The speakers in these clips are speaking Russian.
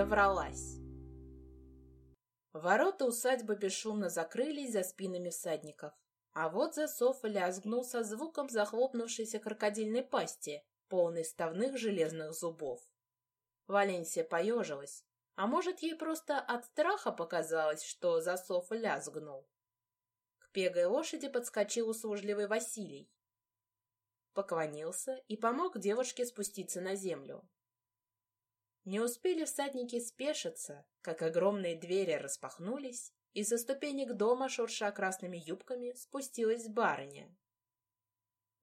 завралась. Ворота усадьбы бесшумно закрылись за спинами всадников. А вот засов лязгнул со звуком захлопнувшейся крокодильной пасти, полной ставных железных зубов. Валенсия поежилась, а может, ей просто от страха показалось, что засов лязгнул. К пегой лошади подскочил услужливый Василий. Поклонился и помог девушке спуститься на землю. Не успели всадники спешиться, как огромные двери распахнулись, и со ступенек дома, шурша красными юбками, спустилась барыня.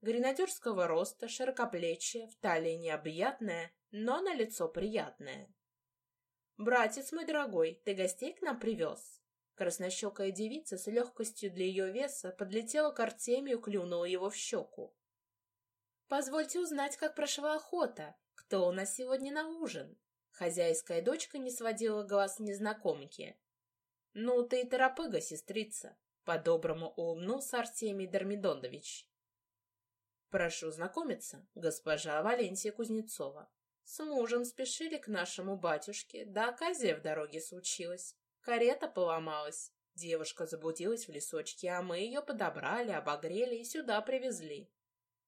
Гренадерского роста, широкоплечья, в талии необъятная, но на лицо приятное. «Братец мой дорогой, ты гостей к нам привез?» Краснощекая девица с легкостью для ее веса подлетела к Артемию, клюнула его в щеку. «Позвольте узнать, как прошла охота. Кто у нас сегодня на ужин?» Хозяйская дочка не сводила глаз незнакомки. «Ну ты и торопыга, сестрица!» — по-доброму улыбнулся Артемий Дормидонович. «Прошу знакомиться, госпожа Валенсия Кузнецова. С мужем спешили к нашему батюшке, да оказия в дороге случилась. Карета поломалась. Девушка заблудилась в лесочке, а мы ее подобрали, обогрели и сюда привезли.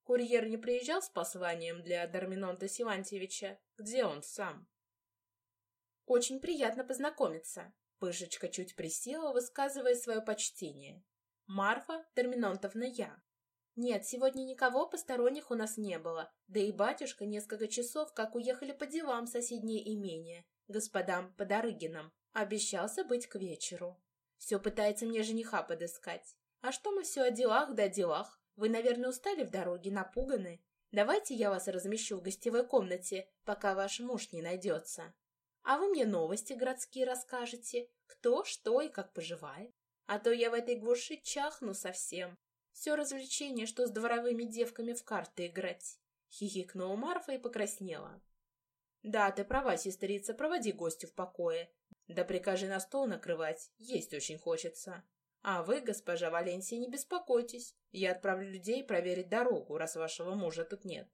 Курьер не приезжал с посланием для Дарминонта Силантьевича? Где он сам? Очень приятно познакомиться. Пышечка чуть присела, высказывая свое почтение. Марфа Дарминонтовна я. Нет, сегодня никого посторонних у нас не было, да и батюшка несколько часов как уехали по делам в соседнее имение, господам Подорыгинам, обещался быть к вечеру. Все пытается мне жениха подыскать. А что мы все о делах да о делах? Вы, наверное, устали в дороге, напуганы. Давайте я вас размещу в гостевой комнате, пока ваш муж не найдется. А вы мне новости городские расскажете, кто, что и как поживает. А то я в этой глуши чахну совсем. Все развлечение, что с дворовыми девками в карты играть. Хихикнула Марфа и покраснела. Да, ты права, сестрица, проводи гостю в покое. Да прикажи на стол накрывать, есть очень хочется. А вы, госпожа Валенсия, не беспокойтесь. Я отправлю людей проверить дорогу, раз вашего мужа тут нет.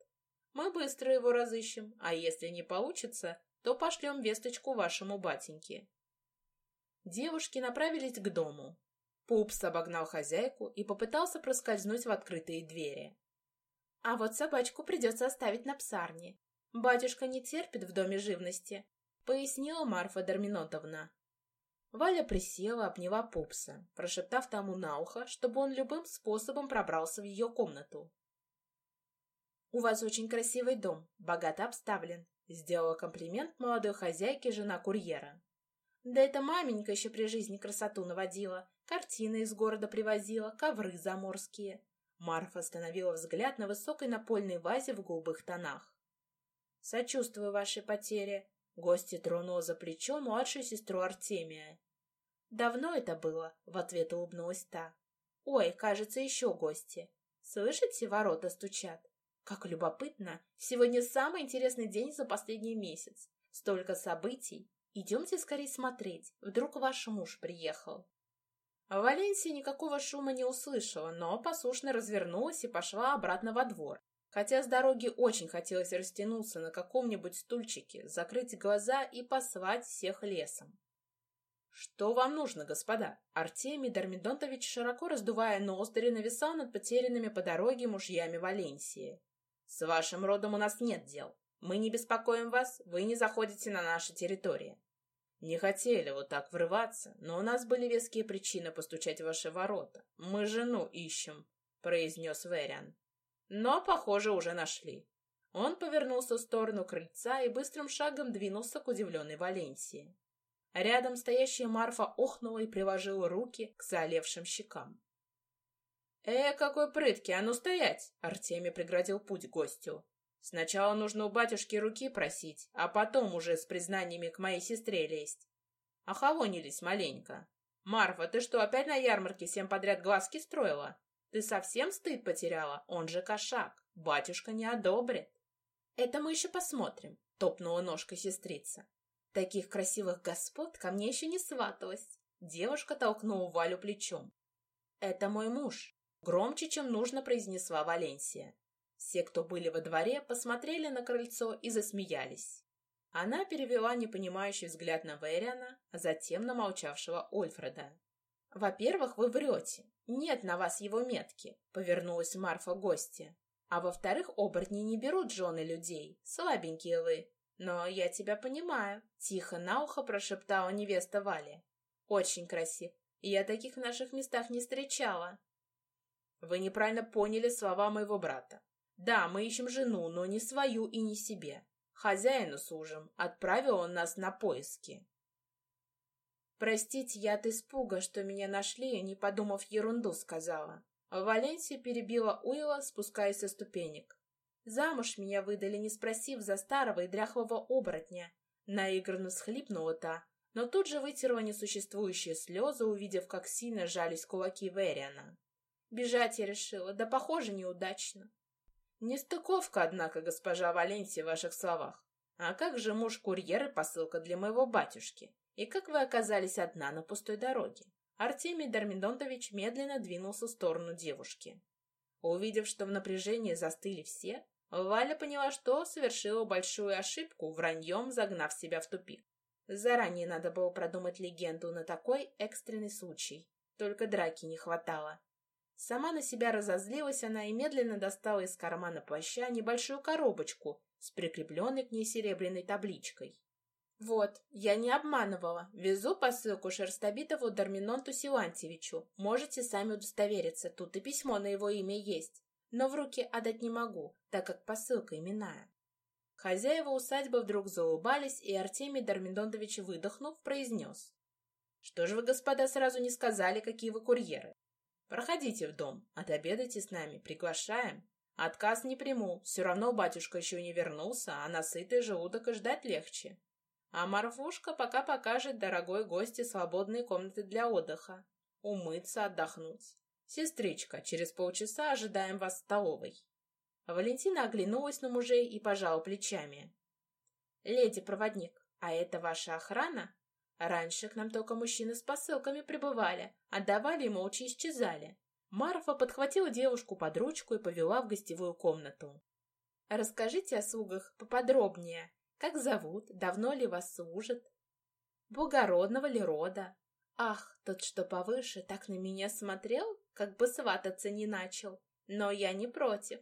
Мы быстро его разыщем, а если не получится, то пошлем весточку вашему батеньке. Девушки направились к дому. Пупс обогнал хозяйку и попытался проскользнуть в открытые двери. А вот собачку придется оставить на псарне. Батюшка не терпит в доме живности, пояснила Марфа Дарминотовна. Валя присела, обняла Пупса, прошептав тому на ухо, чтобы он любым способом пробрался в ее комнату. «У вас очень красивый дом, богато обставлен», — сделала комплимент молодой хозяйке жена курьера. «Да это маменька еще при жизни красоту наводила, картины из города привозила, ковры заморские». Марфа остановила взгляд на высокой напольной вазе в голубых тонах. «Сочувствую вашей потере», — гостья тронула за плечо младшую сестру Артемия. «Давно это было?» — в ответ улыбнулась та. «Ой, кажется, еще гости. Слышите, ворота стучат? Как любопытно! Сегодня самый интересный день за последний месяц. Столько событий. Идемте скорее смотреть. Вдруг ваш муж приехал». Валенсия никакого шума не услышала, но послушно развернулась и пошла обратно во двор. Хотя с дороги очень хотелось растянуться на каком-нибудь стульчике, закрыть глаза и послать всех лесом. «Что вам нужно, господа?» Артемий Дормидонтович, широко раздувая ноздри, нависал над потерянными по дороге мужьями Валенсии. «С вашим родом у нас нет дел. Мы не беспокоим вас, вы не заходите на наши территории. Не хотели вот так врываться, но у нас были веские причины постучать в ваши ворота. Мы жену ищем», — произнес Вериан. «Но, похоже, уже нашли». Он повернулся в сторону крыльца и быстрым шагом двинулся к удивленной Валенсии. Рядом стоящая Марфа охнула и приложила руки к заолевшим щекам. «Э, какой прытки! А ну стоять!» Артемий преградил путь гостю. «Сначала нужно у батюшки руки просить, а потом уже с признаниями к моей сестре лезть. Охолонились маленько. Марфа, ты что, опять на ярмарке всем подряд глазки строила? Ты совсем стыд потеряла? Он же кошак. Батюшка не одобрит». «Это мы еще посмотрим», — топнула ножкой сестрица. Таких красивых господ ко мне еще не сваталась. Девушка толкнула Валю плечом. «Это мой муж», — громче, чем нужно, произнесла Валенсия. Все, кто были во дворе, посмотрели на крыльцо и засмеялись. Она перевела непонимающий взгляд на Вэриана, а затем на молчавшего Ольфреда. «Во-первых, вы врете. Нет на вас его метки», — повернулась Марфа гостья. «А во-вторых, оборотни не берут жены людей. Слабенькие вы. Но я тебя понимаю», — тихо на ухо прошептала невеста Вали. «Очень красив. Я таких в наших местах не встречала». «Вы неправильно поняли слова моего брата. Да, мы ищем жену, но не свою и не себе. Хозяину служим. Отправил он нас на поиски. Простите, я от испуга, что меня нашли, не подумав ерунду, сказала. Валенсия перебила Уилла, спускаясь со ступенек. Замуж меня выдали, не спросив за старого и дряхлого оборотня. Наигранно схлипнула та, но тут же вытерла несуществующие слезы, увидев, как сильно жались кулаки Вериана. Бежать я решила, да, похоже, неудачно. Нестыковка, однако, госпожа Валенсия, в ваших словах. А как же муж курьер и посылка для моего батюшки? И как вы оказались одна на пустой дороге? Артемий Дармидонтович медленно двинулся в сторону девушки. Увидев, что в напряжении застыли все, Валя поняла, что совершила большую ошибку, враньем загнав себя в тупик. Заранее надо было продумать легенду на такой экстренный случай. Только драки не хватало. Сама на себя разозлилась она и медленно достала из кармана плаща небольшую коробочку с прикрепленной к ней серебряной табличкой. «Вот, я не обманывала. Везу посылку Шерстобитову Дарминонту Силантьевичу. Можете сами удостовериться, тут и письмо на его имя есть. Но в руки отдать не могу, так как посылка именная». Хозяева усадьбы вдруг заулыбались, и Артемий Дармидонтович, выдохнув, произнес. «Что же вы, господа, сразу не сказали, какие вы курьеры? Проходите в дом, отобедайте с нами, приглашаем. Отказ не приму, все равно батюшка еще не вернулся, а на сытый желудок и ждать легче. А Марфушка пока покажет дорогой гости свободные комнаты для отдыха. Умыться, отдохнуть. Сестричка, через полчаса ожидаем вас в столовой. Валентина оглянулась на мужей и пожала плечами. «Леди-проводник, а это ваша охрана?» Раньше к нам только мужчины с посылками прибывали, отдавали и молча исчезали. Марфа подхватила девушку под ручку и повела в гостевую комнату. «Расскажите о слугах поподробнее. Как зовут? Давно ли вас служат? Благородного ли рода? Ах, тот, что повыше, так на меня смотрел, как бы свататься не начал. Но я не против.